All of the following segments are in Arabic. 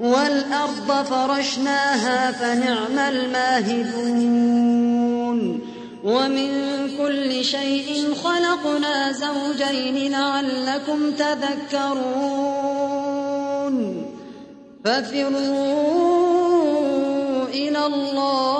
والأرض فرشناها فنعم الماهدون ومن كل شيء خلقنا زوجين لعلكم تذكرون ففروا إلى الله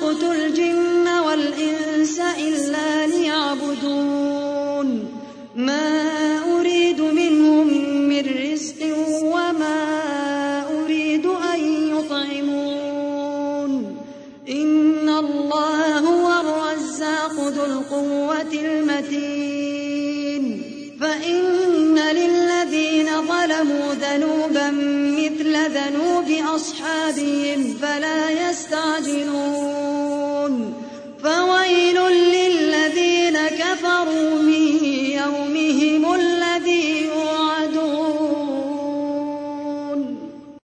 خلقت الجن والإنس إلا ليعبدون ما أريد منهم فلا يستعجلون. فويل